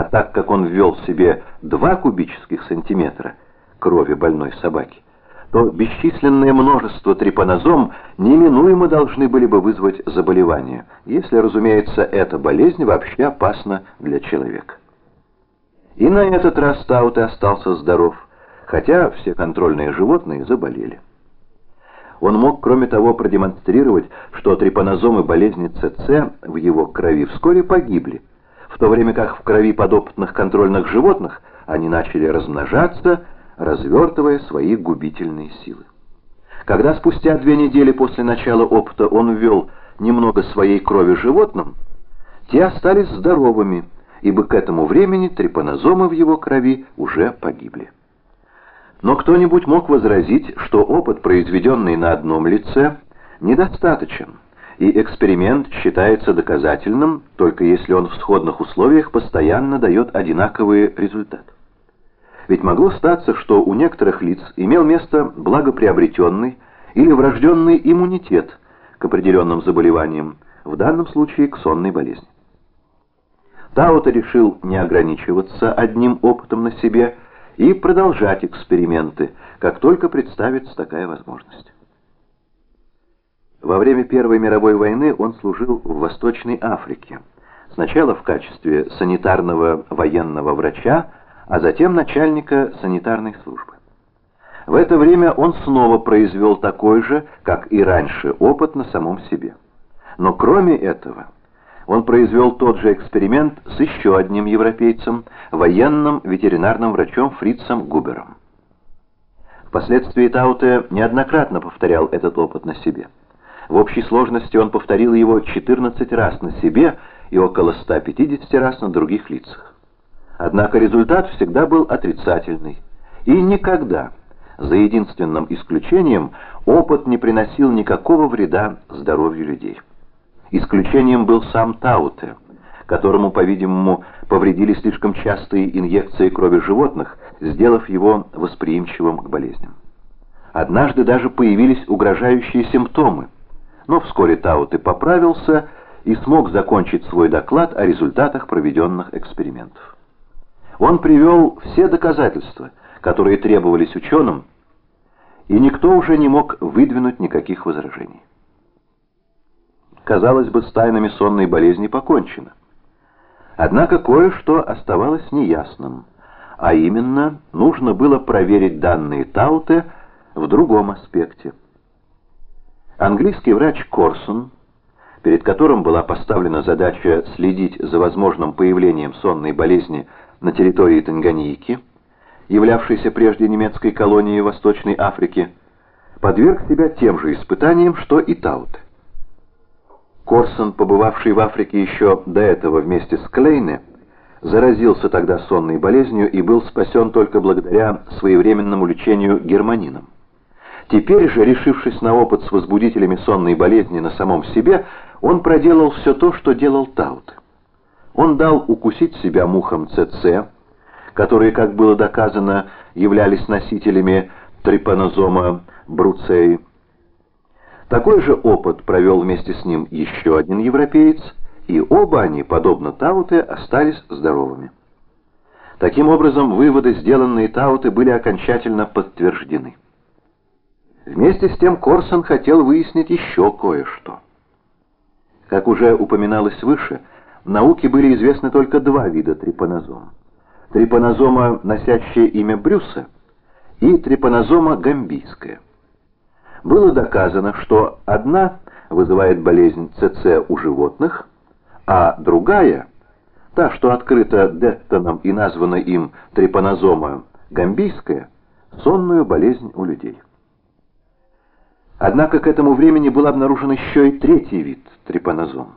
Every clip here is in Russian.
А так как он ввел себе 2 кубических сантиметра крови больной собаки, то бесчисленное множество трипанозом неминуемо должны были бы вызвать заболевание, если, разумеется, эта болезнь вообще опасна для человека. И на этот раз Тауте остался здоров, хотя все контрольные животные заболели. Он мог, кроме того, продемонстрировать, что трипанозомы болезни ЦЦ в его крови вскоре погибли, в то время как в крови подопытных контрольных животных они начали размножаться, развертывая свои губительные силы. Когда спустя две недели после начала опыта он ввел немного своей крови животным, те остались здоровыми, ибо к этому времени трипанозомы в его крови уже погибли. Но кто-нибудь мог возразить, что опыт, произведенный на одном лице, недостаточен, и эксперимент считается доказательным, только если он в сходных условиях постоянно дает одинаковые результаты. Ведь могло статься, что у некоторых лиц имел место благоприобретенный или врожденный иммунитет к определенным заболеваниям, в данном случае к сонной болезни. Таута решил не ограничиваться одним опытом на себе и продолжать эксперименты, как только представится такая возможность. Во время Первой мировой войны он служил в Восточной Африке, сначала в качестве санитарного военного врача, а затем начальника санитарной службы. В это время он снова произвел такой же, как и раньше, опыт на самом себе. Но кроме этого, он произвел тот же эксперимент с еще одним европейцем, военным ветеринарным врачом Фрицем Губером. Впоследствии Тауте неоднократно повторял этот опыт на себе. В общей сложности он повторил его 14 раз на себе и около 150 раз на других лицах. Однако результат всегда был отрицательный. И никогда, за единственным исключением, опыт не приносил никакого вреда здоровью людей. Исключением был сам Тауте, которому, по-видимому, повредили слишком частые инъекции крови животных, сделав его восприимчивым к болезням. Однажды даже появились угрожающие симптомы, но вскоре Тауте поправился и смог закончить свой доклад о результатах проведенных экспериментов. Он привел все доказательства, которые требовались ученым, и никто уже не мог выдвинуть никаких возражений. Казалось бы, с тайнами сонной болезни покончено. Однако кое-что оставалось неясным, а именно, нужно было проверить данные Тауте в другом аспекте. Английский врач Корсон, перед которым была поставлена задача следить за возможным появлением сонной болезни на территории Танганьики, являвшейся прежде немецкой колонией Восточной Африки, подверг себя тем же испытаниям, что и Таут. Корсон, побывавший в Африке еще до этого вместе с Клейне, заразился тогда сонной болезнью и был спасен только благодаря своевременному лечению германином. Теперь же, решившись на опыт с возбудителями сонной болезни на самом себе, он проделал все то, что делал Таут. Он дал укусить себя мухам ЦЦ, которые, как было доказано, являлись носителями трипанозома бруцеи. Такой же опыт провел вместе с ним еще один европеец, и оба они, подобно Тауте, остались здоровыми. Таким образом, выводы, сделанные Тауте, были окончательно подтверждены. Вместе с тем Корсон хотел выяснить еще кое-что. Как уже упоминалось выше, науке были известны только два вида трипанозома. Трипанозома, носящая имя Брюса, и трипанозома гамбийская. Было доказано, что одна вызывает болезнь ЦЦ у животных, а другая, та, что открыта Деттоном и названа им трипанозома гамбийская, сонную болезнь у людей. Однако к этому времени был обнаружен еще и третий вид трипанозома.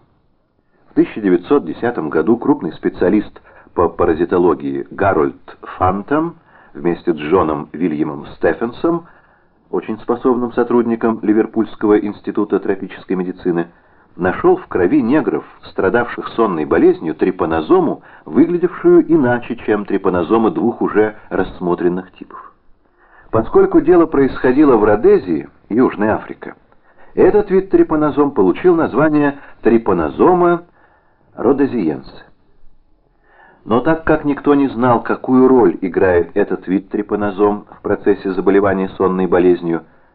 В 1910 году крупный специалист по паразитологии Гарольд Фантом вместе с Джоном Вильямом Стефенсом, очень способным сотрудником Ливерпульского института тропической медицины, нашел в крови негров, страдавших сонной болезнью, трипанозому, выглядевшую иначе, чем трипанозомы двух уже рассмотренных типов. Поскольку дело происходило в Родезии, Южная Африка, этот вид трипанозом получил название трипанозома родезиенсе. Но так как никто не знал, какую роль играет этот вид трепанозом в процессе заболевания сонной болезнью,